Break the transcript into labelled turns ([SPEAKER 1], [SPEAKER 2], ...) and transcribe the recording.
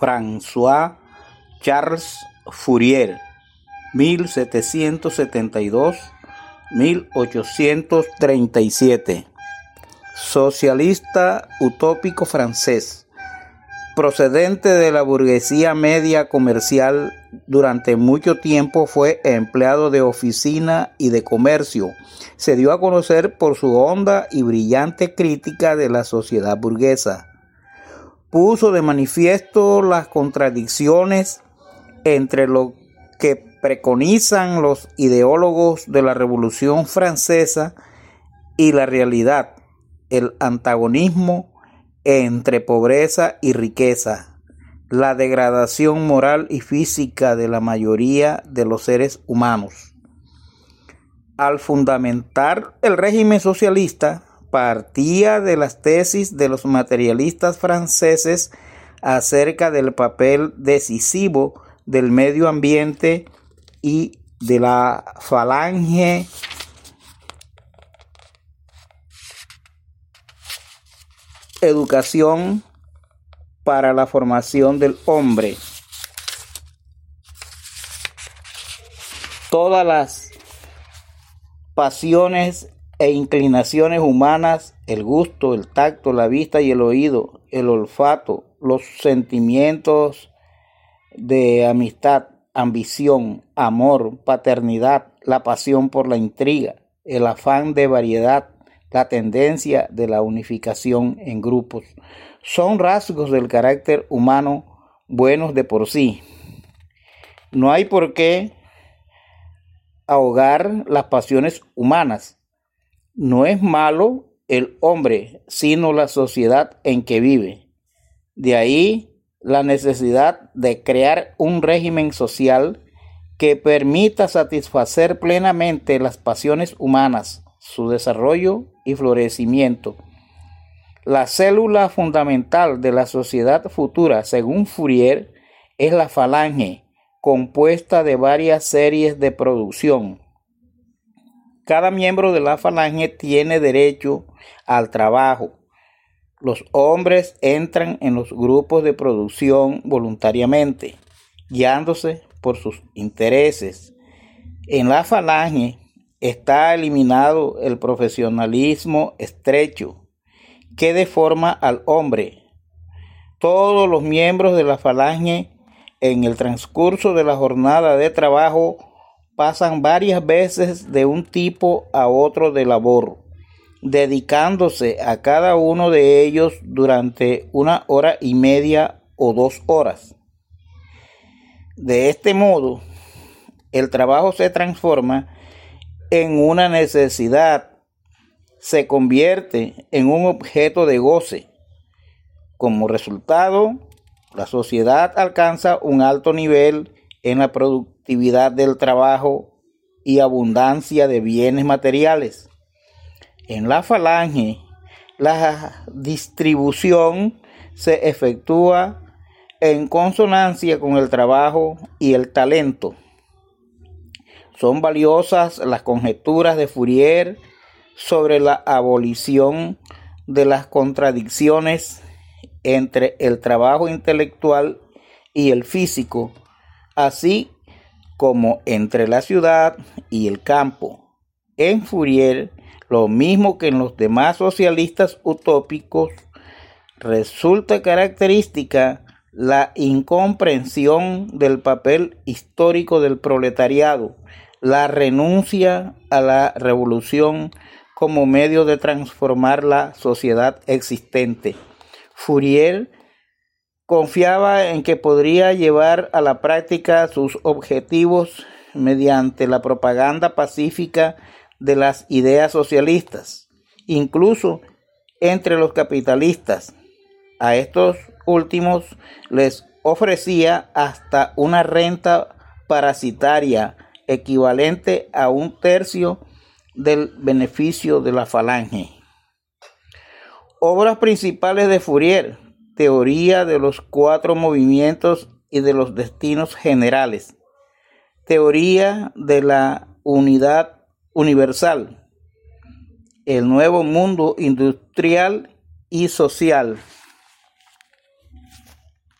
[SPEAKER 1] François Charles Fourier, 1772-1837. Socialista utópico francés. Procedente de la burguesía media comercial, durante mucho tiempo fue empleado de oficina y de comercio. Se dio a conocer por su honda y brillante crítica de la sociedad burguesa. Puso de manifiesto las contradicciones entre lo que preconizan los ideólogos de la Revolución Francesa y la realidad, el antagonismo entre pobreza y riqueza, la degradación moral y física de la mayoría de los seres humanos. Al fundamentar el régimen socialista, partía de las tesis de los materialistas franceses acerca del papel decisivo del medio ambiente y de la falange educación para la formación del hombre. Todas las pasiones e inclinaciones humanas, el gusto, el tacto, la vista y el oído, el olfato, los sentimientos de amistad, ambición, amor, paternidad, la pasión por la intriga, el afán de variedad, la tendencia de la unificación en grupos. Son rasgos del carácter humano buenos de por sí. No hay por qué ahogar las pasiones humanas. No es malo el hombre, sino la sociedad en que vive. De ahí la necesidad de crear un régimen social que permita satisfacer plenamente las pasiones humanas, su desarrollo y florecimiento. La célula fundamental de la sociedad futura, según Fourier, es la falange, compuesta de varias series de producción. Cada miembro de la falange tiene derecho al trabajo, los hombres entran en los grupos de producción voluntariamente, guiándose por sus intereses. En la falange está eliminado el profesionalismo estrecho que deforma al hombre. Todos los miembros de la falange en el transcurso de la jornada de trabajo pasan varias veces de un tipo a otro de labor dedicándose a cada uno de ellos durante una hora y media o dos horas. De este modo, el trabajo se transforma en una necesidad, se convierte en un objeto de goce. Como resultado, la sociedad alcanza un alto nivel en la productividad del trabajo y abundancia de bienes materiales en la falange, la distribución se efectúa en consonancia con el trabajo y el talento. Son valiosas las conjeturas de Fourier sobre la abolición de las contradicciones entre el trabajo intelectual y el físico, así como entre la ciudad y el campo. En Fourier lo mismo que en los demás socialistas utópicos, resulta característica la incomprensión del papel histórico del proletariado, la renuncia a la revolución como medio de transformar la sociedad existente. Fourier confiaba en que podría llevar a la práctica sus objetivos mediante la propaganda pacífica de las ideas socialistas, incluso entre los capitalistas. A estos últimos les ofrecía hasta una renta parasitaria equivalente a un tercio del beneficio de la falange. Obras principales de Fourier, teoría de los cuatro movimientos y de los destinos generales, teoría de la unidad universal, el nuevo mundo industrial y social.